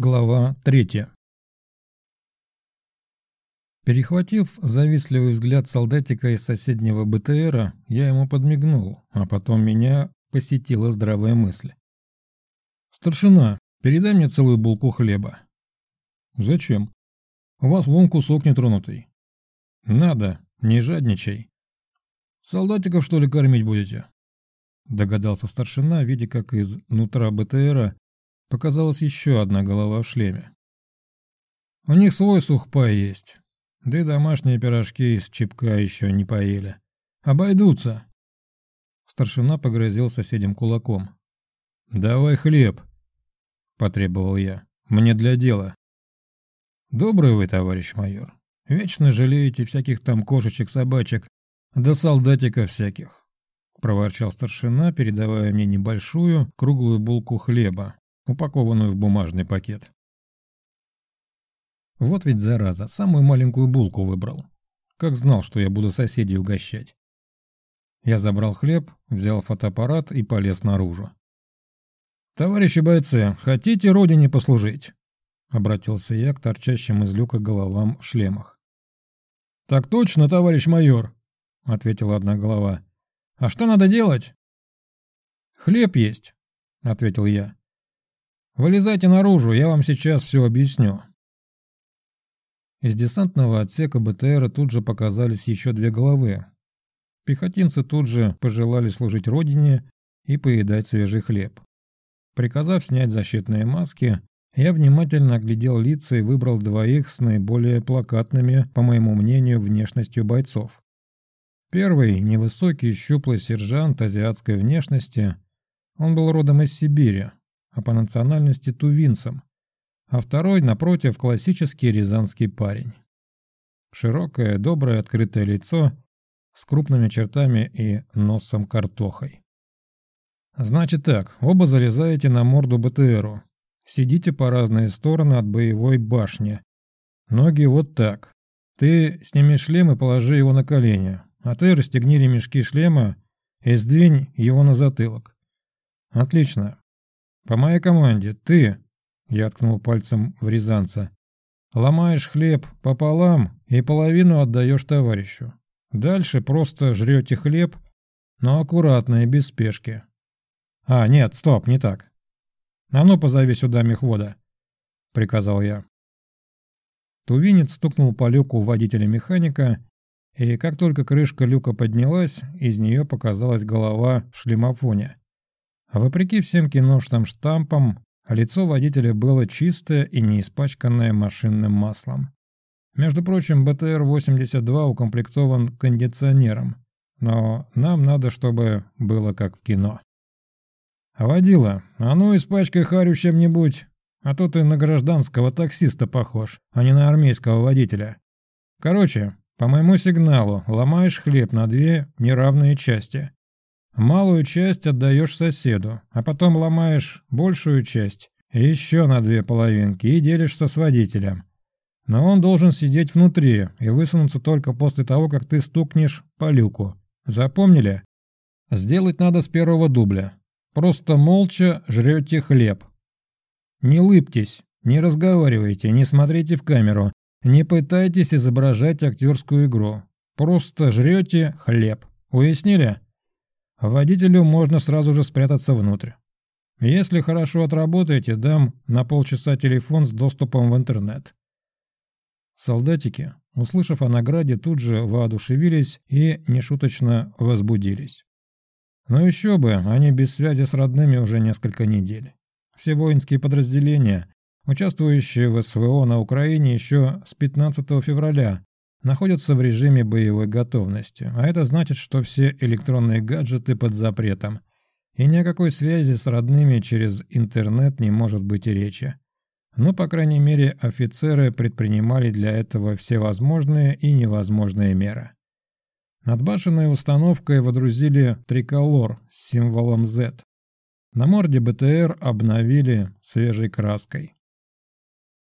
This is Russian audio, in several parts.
Глава третья. Перехватив завистливый взгляд солдатика из соседнего БТРа, я ему подмигнул, а потом меня посетила здравая мысль. «Старшина, передай мне целую булку хлеба». «Зачем? У вас вон кусок нетронутый». «Надо, не жадничай». «Солдатиков, что ли, кормить будете?» Догадался старшина, видя, как из нутра БТРа Показалась еще одна голова в шлеме. У них свой сухпай есть. Да и домашние пирожки из чипка еще не поели. Обойдутся. Старшина погрозил соседям кулаком. «Давай хлеб», — потребовал я. «Мне для дела». «Добрый вы, товарищ майор. Вечно жалеете всяких там кошечек-собачек, да солдатиков всяких», — проворчал старшина, передавая мне небольшую круглую булку хлеба, упакованную в бумажный пакет. Вот ведь зараза, самую маленькую булку выбрал. Как знал, что я буду соседей угощать. Я забрал хлеб, взял фотоаппарат и полез наружу. «Товарищи бойцы, хотите родине послужить?» Обратился я к торчащим из люка головам в шлемах. «Так точно, товарищ майор», — ответила одна голова. «А что надо делать?» «Хлеб есть», — ответил я. Вылезайте наружу, я вам сейчас все объясню. Из десантного отсека БТРа тут же показались еще две головы. Пехотинцы тут же пожелали служить родине и поедать свежий хлеб. Приказав снять защитные маски, я внимательно оглядел лица и выбрал двоих с наиболее плакатными, по моему мнению, внешностью бойцов. Первый – невысокий, щуплый сержант азиатской внешности. Он был родом из Сибири, а по национальности тувинцем, а второй, напротив, классический рязанский парень. Широкое, доброе, открытое лицо с крупными чертами и носом картохой. Значит так, оба залезаете на морду БТРу. Сидите по разные стороны от боевой башни. Ноги вот так. Ты сними шлем и положи его на колени, а ты расстегни ремешки шлема и сдвинь его на затылок. Отлично. «По моей команде, ты...» — я ткнул пальцем в Рязанца. «Ломаешь хлеб пополам и половину отдаешь товарищу. Дальше просто жрете хлеб, но аккуратно и без спешки. А, нет, стоп, не так. А ну позови сюда мехвода», — приказал я. Тувинец стукнул по люку водителя-механика, и как только крышка люка поднялась, из нее показалась голова в шлемофоне. А вопреки всем киношным штампам, лицо водителя было чистое и не испачканное машинным маслом. Между прочим, БТР-82 укомплектован кондиционером, но нам надо, чтобы было как в кино. «Водила, а ну испачкай харю чем-нибудь, а то ты на гражданского таксиста похож, а не на армейского водителя. Короче, по моему сигналу ломаешь хлеб на две неравные части. Малую часть отдаешь соседу, а потом ломаешь большую часть, еще на две половинки и делишься с водителем. Но он должен сидеть внутри и высунуться только после того, как ты стукнешь по люку. Запомнили? Сделать надо с первого дубля. Просто молча жрете хлеб. Не лыбтесь, не разговаривайте, не смотрите в камеру, не пытайтесь изображать актерскую игру. Просто жрете хлеб. Уяснили? Водителю можно сразу же спрятаться внутрь. Если хорошо отработаете, дам на полчаса телефон с доступом в интернет. Солдатики, услышав о награде, тут же воодушевились и нешуточно возбудились. Но еще бы, они без связи с родными уже несколько недель. Все воинские подразделения, участвующие в СВО на Украине еще с 15 февраля, находятся в режиме боевой готовности, а это значит, что все электронные гаджеты под запретом, и ни о какой связи с родными через интернет не может быть и речи. Но, по крайней мере, офицеры предпринимали для этого все возможные и невозможные меры. Над башенной установкой водрузили триколор с символом Z. На морде БТР обновили свежей краской.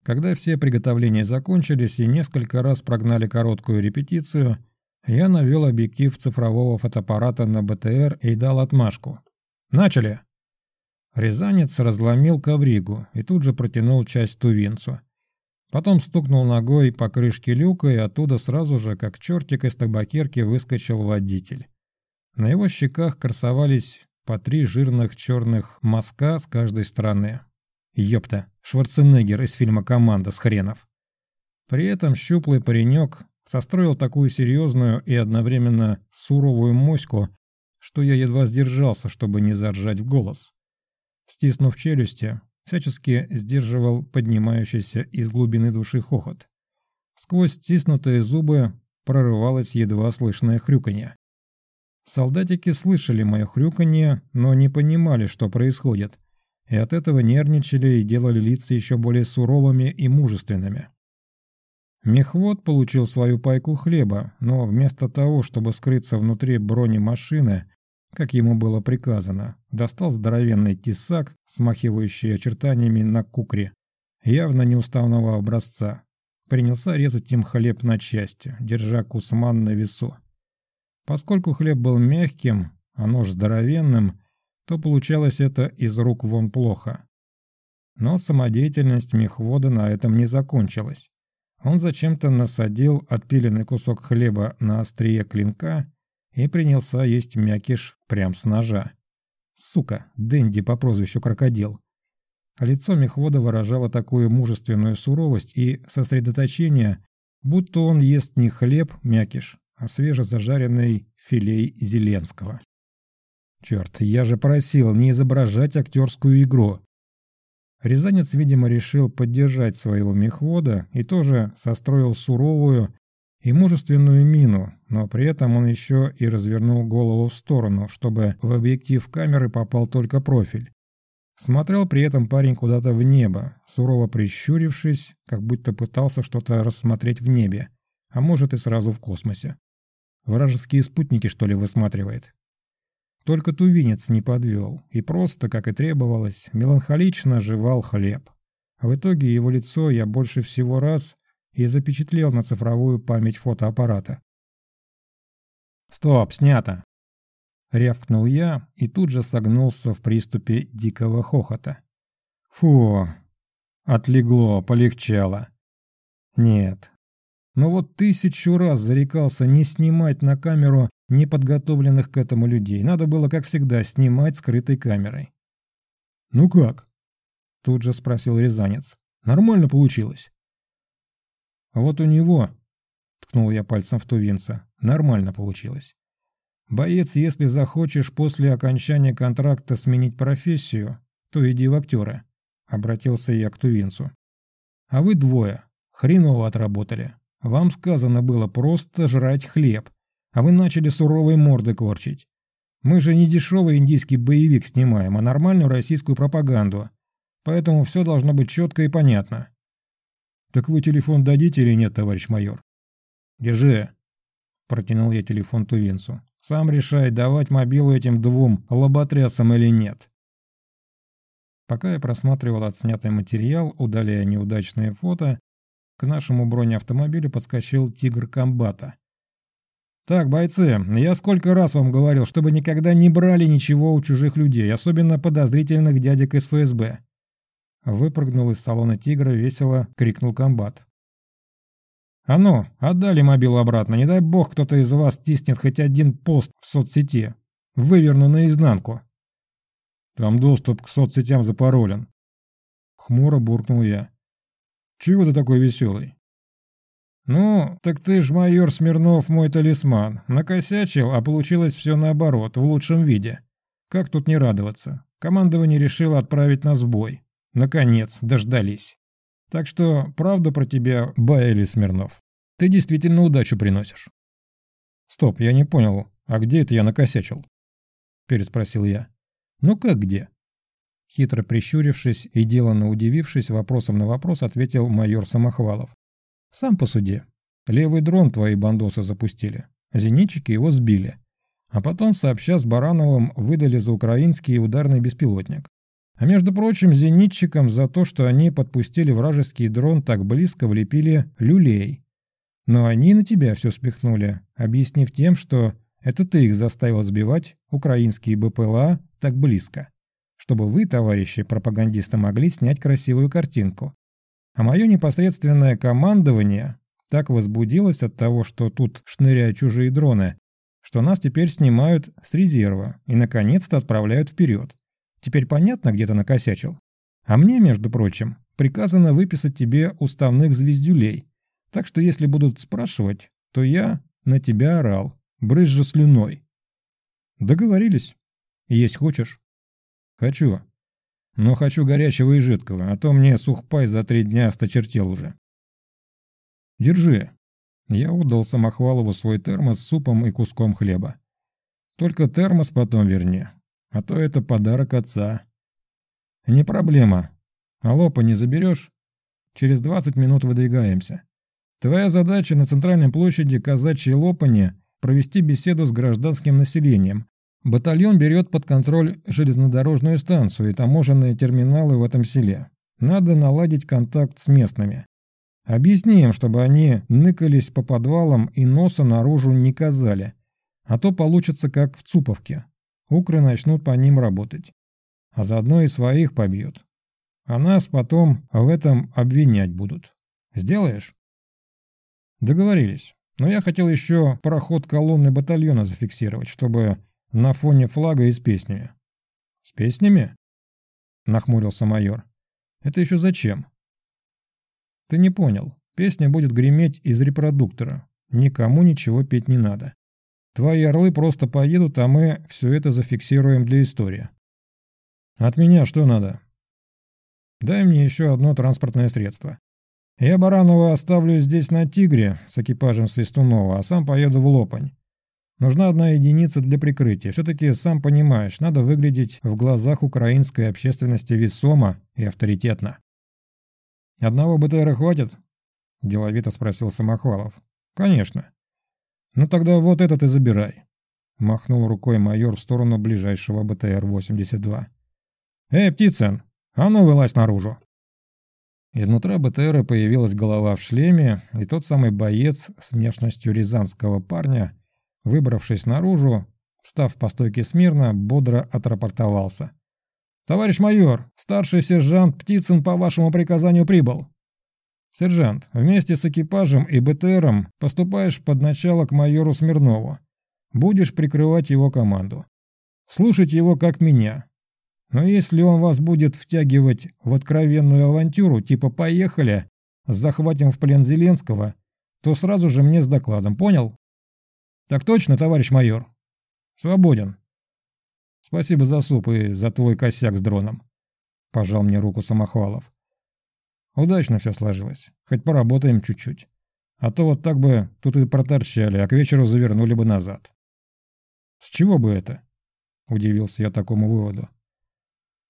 Когда все приготовления закончились и несколько раз прогнали короткую репетицию, я навел объектив цифрового фотоаппарата на БТР и дал отмашку. «Начали!» Рязанец разломил ковригу и тут же протянул часть тувинцу. Потом стукнул ногой по крышке люка, и оттуда сразу же, как чертик из табакерки, выскочил водитель. На его щеках красовались по три жирных черных мазка с каждой стороны. Ёпта, Шварценеггер из фильма «Команда» с хренов. При этом щуплый паренек состроил такую серьезную и одновременно суровую моську, что я едва сдержался, чтобы не заржать в голос. Стиснув челюсти, всячески сдерживал поднимающийся из глубины души хохот. Сквозь стиснутые зубы прорывалось едва слышное хрюканье. Солдатики слышали мое хрюканье, но не понимали, что происходит, и от этого нервничали и делали лица еще более суровыми и мужественными. Мехвод получил свою пайку хлеба, но вместо того, чтобы скрыться внутри бронемашины, как ему было приказано, достал здоровенный тесак, смахивающий очертаниями на кукре, явно неуставного образца. Принялся резать им хлеб на части, держа кусман на весу. Поскольку хлеб был мягким, а нож здоровенным, то получалось это из рук вон плохо. Но самодеятельность мехвода на этом не закончилась. Он зачем-то насадил отпиленный кусок хлеба на острие клинка и принялся есть мякиш прям с ножа. Сука, Дэнди по прозвищу Крокодил. Лицо мехвода выражало такую мужественную суровость и сосредоточение, будто он ест не хлеб мякиш, а свежезажаренный филей Зеленского. Черт, я же просил не изображать актерскую игру. Рязанец, видимо, решил поддержать своего мехвода и тоже состроил суровую и мужественную мину, но при этом он еще и развернул голову в сторону, чтобы в объектив камеры попал только профиль. Смотрел при этом парень куда-то в небо, сурово прищурившись, как будто пытался что-то рассмотреть в небе, а может и сразу в космосе. Вражеские спутники, что ли, высматривает? Только тувинец не подвел и просто, как и требовалось, меланхолично жевал хлеб. В итоге его лицо я больше всего раз и запечатлел на цифровую память фотоаппарата. «Стоп, снято!» Рявкнул я и тут же согнулся в приступе дикого хохота. «Фу!» Отлегло, полегчало. Нет. Но вот тысячу раз зарекался не снимать на камеру неподготовленных к этому людей. Надо было, как всегда, снимать скрытой камерой. «Ну как?» – тут же спросил Рязанец. «Нормально получилось?» «Вот у него», – ткнул я пальцем в тувинца, – «нормально получилось. Боец, если захочешь после окончания контракта сменить профессию, то иди в актеры», – обратился я к тувинцу. «А вы двое, хреново отработали. Вам сказано было просто жрать хлеб, а вы начали суровые морды корчить. Мы же не дешевый индийский боевик снимаем, а нормальную российскую пропаганду. Поэтому все должно быть четко и понятно. Так вы телефон дадите или нет, товарищ майор? Держи. Протянул я телефон тувинцу. Сам решай, давать мобилу этим двум лоботрясам или нет. Пока я просматривал отснятый материал, удаляя неудачные фото, к нашему бронеавтомобилю подскочил «Тигр Комбата». «Так, бойцы, я сколько раз вам говорил, чтобы никогда не брали ничего у чужих людей, особенно подозрительных дядек из ФСБ». Выпрыгнул из салона «Тигра», весело крикнул комбат. «А ну, отдали мобилу обратно, не дай бог кто-то из вас тиснет хоть один пост в соцсети. Выверну наизнанку». «Там доступ к соцсетям запаролен». Хмуро буркнул я. «Чего ты такой веселый?» «Ну, так ты ж, майор Смирнов, мой талисман. Накосячил, а получилось все наоборот, в лучшем виде. Как тут не радоваться? Командование решило отправить нас в бой. Наконец, дождались. Так что, правда про тебя, Баэли Смирнов. Ты действительно удачу приносишь». «Стоп, я не понял, а где это я накосячил?» Переспросил я. «Ну как где?» Хитро прищурившись и деланно удивившись вопросом на вопрос, ответил майор Самохвалов. Сам посуди. Левый дрон твои бандосы запустили. Зенитчики его сбили. А потом, сообща с Барановым, выдали за украинский ударный беспилотник. А между прочим, зенитчикам за то, что они подпустили вражеский дрон так близко, влепили люлей. Но они на тебя все спихнули, объяснив тем, что это ты их заставил сбивать украинские БПЛА так близко. чтобы вы, товарищи пропагандисты, могли снять красивую картинку. А мое непосредственное командование так возбудилось от того, что тут шныряют чужие дроны, что нас теперь снимают с резерва и наконец-то отправляют вперед. Теперь понятно, где ты накосячил? А мне, между прочим, приказано выписать тебе уставных звездюлей. Так что если будут спрашивать, то я на тебя орал, брызжа слюной. Договорились. Есть хочешь? Хочу. Но хочу горячего и жидкого, а то мне сухпай за три дня осточертел уже. Держи. Я отдал Самохвалову свой термос с супом и куском хлеба. Только термос потом верни, а то это подарок отца. Не проблема. А лопа не заберешь? Через 20 минут выдвигаемся. Твоя задача на центральной площади Казачьей Лопани провести беседу с гражданским населением. Батальон берет под контроль железнодорожную станцию и таможенные терминалы в этом селе. Надо наладить контакт с местными. Объясни им, чтобы они ныкались по подвалам и носа наружу не казали. А то получится как в Цуповке. Укры начнут по ним работать. А заодно и своих побьют. А нас потом в этом обвинять будут. Сделаешь? Договорились. Но я хотел еще проход колонны батальона зафиксировать, чтобы на фоне флага и с песнями. С песнями? Нахмурился майор. Это еще зачем? Ты не понял. Песня будет греметь из репродуктора. Никому ничего петь не надо. Твои орлы просто поедут, а мы все это зафиксируем для истории. От меня что надо? Дай мне еще одно транспортное средство. Я Баранова оставлю здесь на «Тигре» с экипажем Свистунова, а сам поеду в Лопань. Нужна одна единица для прикрытия. Все-таки, сам понимаешь, надо выглядеть в глазах украинской общественности весомо и авторитетно. «Одного БТРа хватит?» – деловито спросил Самохвалов. «Конечно». «Ну тогда вот этот и забирай», – махнул рукой майор в сторону ближайшего БТР-82. «Эй, Птицын, а ну вылазь наружу!» Изнутра БТРа появилась голова в шлеме, и тот самый боец с внешностью рязанского парня, выбравшись наружу, встав по стойке смирно, бодро отрапортовался. «Товарищ майор, старший сержант Птицын по вашему приказанию прибыл». «Сержант, вместе с экипажем и БТРом поступаешь под начало к майору Смирнову. Будешь прикрывать его команду. Слушать его как меня, но если он вас будет втягивать в откровенную авантюру, типа «поехали», захватим в плен Зеленского, то сразу же мне с докладом, понял? Так точно, товарищ майор? Свободен. Спасибо за суп и за твой косяк с дроном. Пожал мне руку Самохвалов. Удачно все сложилось. Хоть поработаем чуть-чуть. А то вот так бы тут и проторчали, а к вечеру завернули бы назад. С чего бы это? Удивился я такому выводу.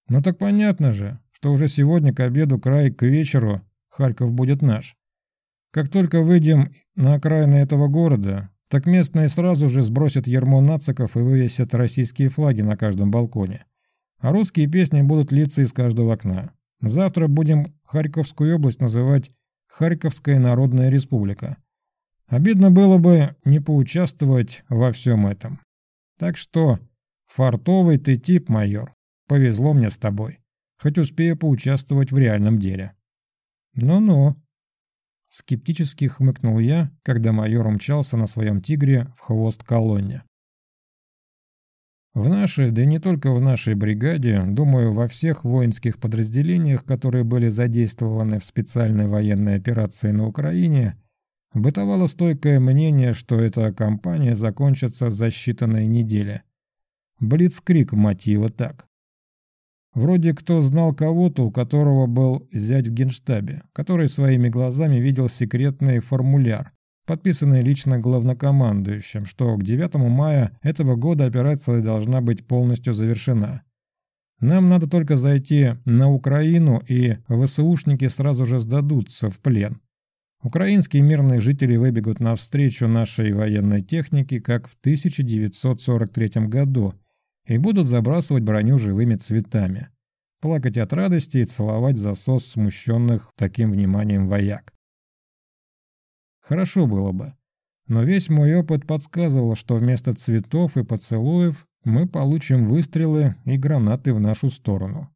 Ну так понятно же, что уже сегодня к обеду, край к вечеру Харьков будет наш. Как только выйдем на окраины этого города, так местные сразу же сбросят ермо нациков и вывесят российские флаги на каждом балконе. А русские песни будут литься из каждого окна. Завтра будем Харьковскую область называть Харьковская Народная Республика. Обидно было бы не поучаствовать во всем этом. Так что, фартовый ты тип, майор. Повезло мне с тобой. Хоть успею поучаствовать в реальном деле. Ну-ну. Скептически хмыкнул я, когда майор умчался на своем тигре в хвост колонне. В нашей, да и не только в нашей бригаде, думаю, во всех воинских подразделениях, которые были задействованы в специальной военной операции на Украине, бытовало стойкое мнение, что эта кампания закончится за считанные недели. Блицкрик, мотива так. Вроде кто знал кого-то, у которого был зять в генштабе, который своими глазами видел секретный формуляр, подписанный лично главнокомандующим, что к 9 мая этого года операция должна быть полностью завершена. Нам надо только зайти на Украину, и ВСУшники сразу же сдадутся в плен. Украинские мирные жители выбегут навстречу нашей военной технике, как в 1943 году, и будут забрасывать броню живыми цветами, плакать от радости и целовать засос смущенных таким вниманием вояк. Хорошо было бы, но весь мой опыт подсказывал, что вместо цветов и поцелуев мы получим выстрелы и гранаты в нашу сторону.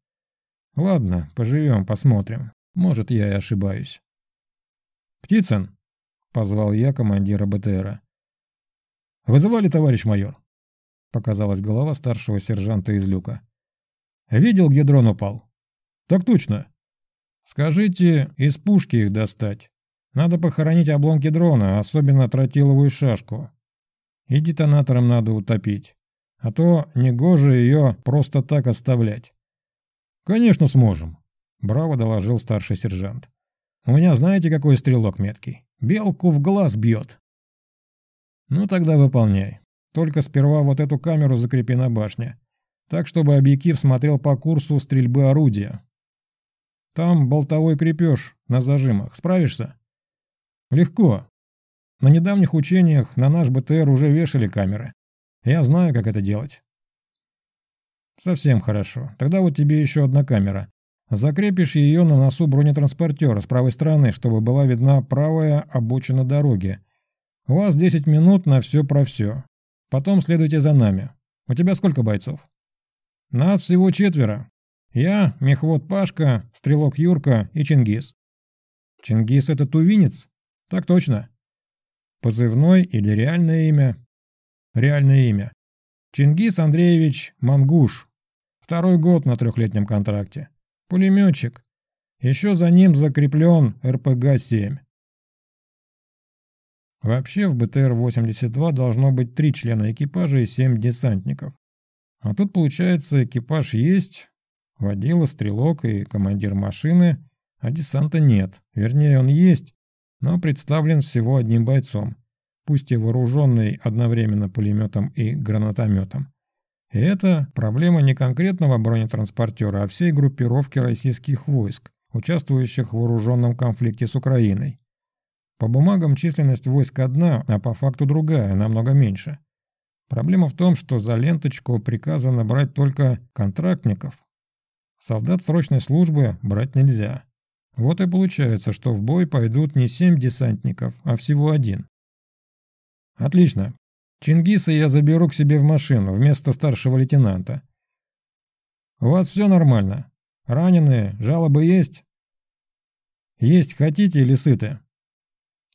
Ладно, поживем, посмотрим. Может, я и ошибаюсь. «Птицын!» — позвал я командира БТРа. «Вызывали, товарищ майор?» — показалась голова старшего сержанта из люка. «Видел, где дрон упал?» «Так точно!» «Скажите, из пушки их достать. Надо похоронить обломки дрона, особенно тротиловую шашку. И детонатором надо утопить. А то негоже ее просто так оставлять. «Конечно сможем», — браво доложил старший сержант. «У меня знаете, какой стрелок меткий? Белку в глаз бьет». «Ну тогда выполняй. Только сперва вот эту камеру закрепи на башне, так чтобы объектив смотрел по курсу стрельбы орудия. Там болтовой крепеж на зажимах. Справишься?» «Легко. На недавних учениях на наш БТР уже вешали камеры. Я знаю, как это делать. Совсем хорошо. Тогда вот тебе еще одна камера. Закрепишь ее на носу бронетранспортера с правой стороны, чтобы была видна правая обочина дороги. У вас 10 минут на все про все. Потом следуйте за нами. У тебя сколько бойцов? Нас всего четверо. Я, мехвод Пашка, стрелок Юрка и Чингис. Чингис это тувинец? Так точно. Позывной или реальное имя? Реальное имя. Чингис Андреевич Мангуш. Второй год на трехлетнем контракте. Пулеметчик. Еще за ним закреплен РПГ-7. Вообще в БТР-82 должно быть три члена экипажа и семь десантников. А тут, получается, экипаж есть, водила, стрелок и командир машины, а десанта нет. Вернее, он есть, но представлен всего одним бойцом пусть и вооруженный одновременно пулеметом и гранатометом. И это проблема не конкретного бронетранспортера, а всей группировки российских войск, участвующих в вооруженном конфликте с Украиной. По бумагам численность войск одна, а по факту другая, намного меньше. Проблема в том, что за ленточку приказано брать только контрактников. Солдат срочной службы брать нельзя. Вот и получается, что в бой пойдут не семь десантников, а всего один. Отлично. Чингиса я заберу к себе в машину вместо старшего лейтенанта. У вас все нормально? Раненые? Жалобы есть? Есть хотите или сыты?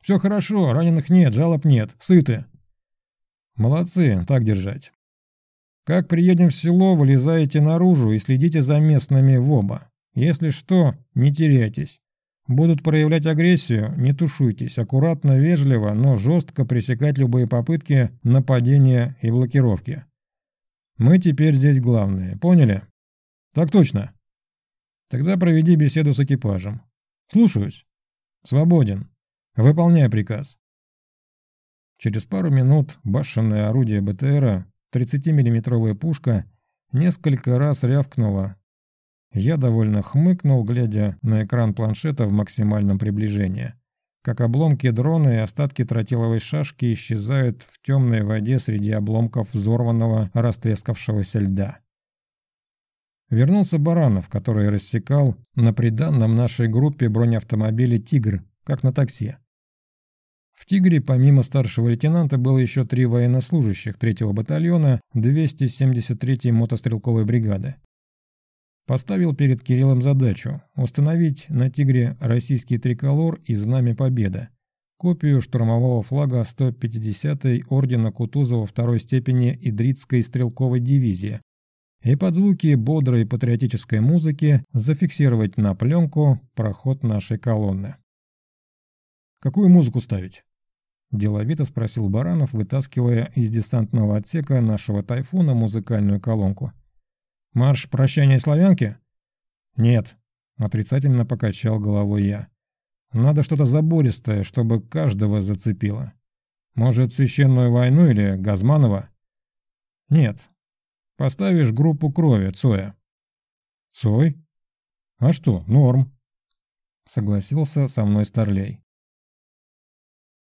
Все хорошо, раненых нет, жалоб нет, сыты. Молодцы, так держать. Как приедем в село, вылезаете наружу и следите за местными в оба. Если что, не теряйтесь. Будут проявлять агрессию, не тушуйтесь, аккуратно, вежливо, но жестко пресекать любые попытки нападения и блокировки. Мы теперь здесь главные, поняли? Так точно. Тогда проведи беседу с экипажем. Слушаюсь. Свободен. Выполняй приказ. Через пару минут башенное орудие БТРа, 30-миллиметровая пушка, несколько раз рявкнула я довольно хмыкнул, глядя на экран планшета в максимальном приближении. Как обломки дрона и остатки тротиловой шашки исчезают в темной воде среди обломков взорванного растрескавшегося льда. Вернулся Баранов, который рассекал на приданном нашей группе бронеавтомобиле «Тигр», как на такси. В «Тигре» помимо старшего лейтенанта было еще три военнослужащих 3-го батальона 273-й мотострелковой бригады. Поставил перед Кириллом задачу – установить на «Тигре» российский триколор и знамя Победа, копию штурмового флага 150-й ордена Кутузова второй степени Идритской стрелковой дивизии и под звуки бодрой патриотической музыки зафиксировать на пленку проход нашей колонны. «Какую музыку ставить?» – деловито спросил Баранов, вытаскивая из десантного отсека нашего «Тайфуна» музыкальную колонку – Марш прощания славянки? Нет, отрицательно покачал головой я. Надо что-то забористое, чтобы каждого зацепило. Может, священную войну или Газманова? Нет. Поставишь группу крови, Цоя. Цой? А что, норм. Согласился со мной Старлей.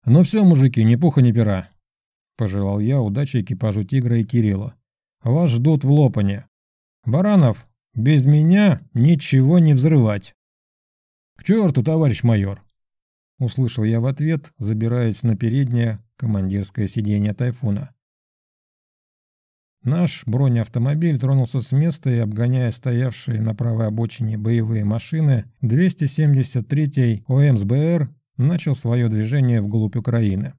Ну все, мужики, ни пуха, ни пера. Пожелал я удачи экипажу Тигра и Кирилла. Вас ждут в Лопане. Баранов, без меня ничего не взрывать. К черту, товарищ майор. Услышал я в ответ, забираясь на переднее командирское сиденье тайфуна. Наш бронеавтомобиль тронулся с места и, обгоняя стоявшие на правой обочине боевые машины, 273-й ОМСБР начал свое движение вглубь Украины.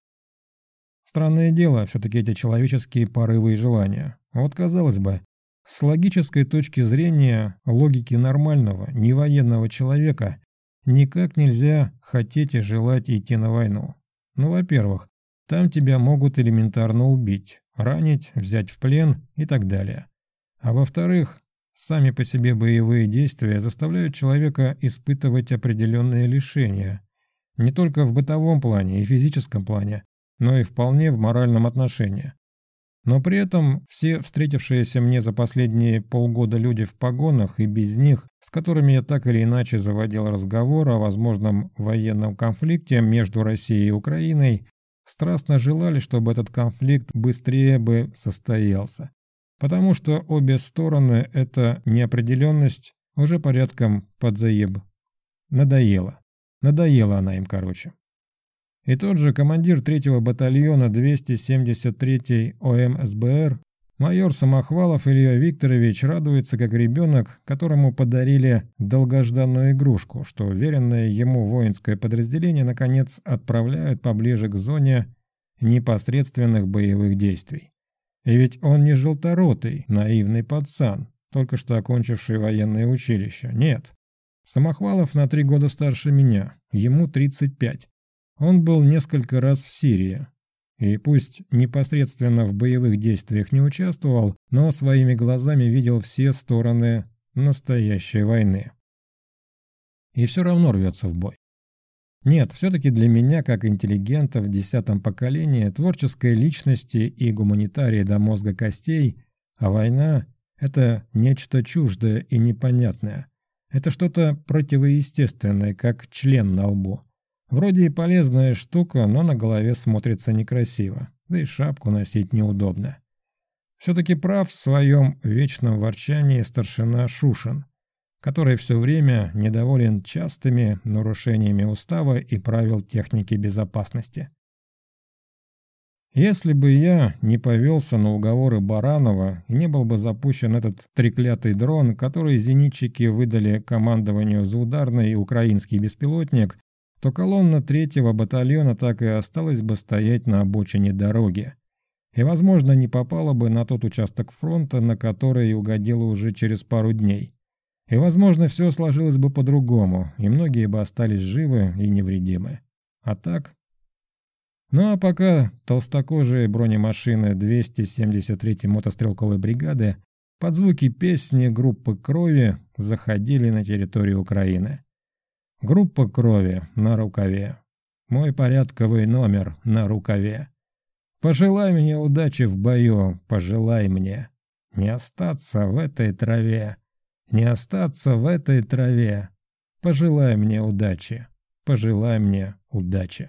Странное дело, все-таки эти человеческие порывы и желания. Вот казалось бы, с логической точки зрения, логики нормального, невоенного человека, никак нельзя хотеть и желать идти на войну. Ну, во-первых, там тебя могут элементарно убить, ранить, взять в плен и так далее. А во-вторых, сами по себе боевые действия заставляют человека испытывать определенные лишения. Не только в бытовом плане и физическом плане, но и вполне в моральном отношении. Но при этом все встретившиеся мне за последние полгода люди в погонах и без них, с которыми я так или иначе заводил разговор о возможном военном конфликте между Россией и Украиной, страстно желали, чтобы этот конфликт быстрее бы состоялся. Потому что обе стороны эта неопределенность уже порядком подзаеб. Надоела. Надоела она им, короче. И тот же командир 3-го батальона 273-й ОМСБР, майор Самохвалов Илья Викторович радуется как ребенок, которому подарили долгожданную игрушку, что уверенное ему воинское подразделение наконец отправляют поближе к зоне непосредственных боевых действий. И ведь он не желторотый, наивный пацан, только что окончивший военное училище. Нет. Самохвалов на три года старше меня, ему 35. Он был несколько раз в Сирии. И пусть непосредственно в боевых действиях не участвовал, но своими глазами видел все стороны настоящей войны. И все равно рвется в бой. Нет, все-таки для меня, как интеллигента в десятом поколении, творческой личности и гуманитария до мозга костей, а война — это нечто чуждое и непонятное. Это что-то противоестественное, как член на лбу. Вроде и полезная штука, но на голове смотрится некрасиво, да и шапку носить неудобно. Все-таки прав в своем вечном ворчании старшина Шушин, который все время недоволен частыми нарушениями устава и правил техники безопасности. Если бы я не повелся на уговоры Баранова и не был бы запущен этот треклятый дрон, который зенитчики выдали командованию за ударный украинский беспилотник, то колонна третьего батальона так и осталась бы стоять на обочине дороги. И, возможно, не попала бы на тот участок фронта, на который угодила уже через пару дней. И, возможно, все сложилось бы по-другому, и многие бы остались живы и невредимы. А так... Ну а пока толстокожие бронемашины 273-й мотострелковой бригады под звуки песни группы «Крови» заходили на территорию Украины. Группа крови на рукаве. Мой порядковый номер на рукаве. Пожелай мне удачи в бою, пожелай мне. Не остаться в этой траве, не остаться в этой траве. Пожелай мне удачи, пожелай мне удачи.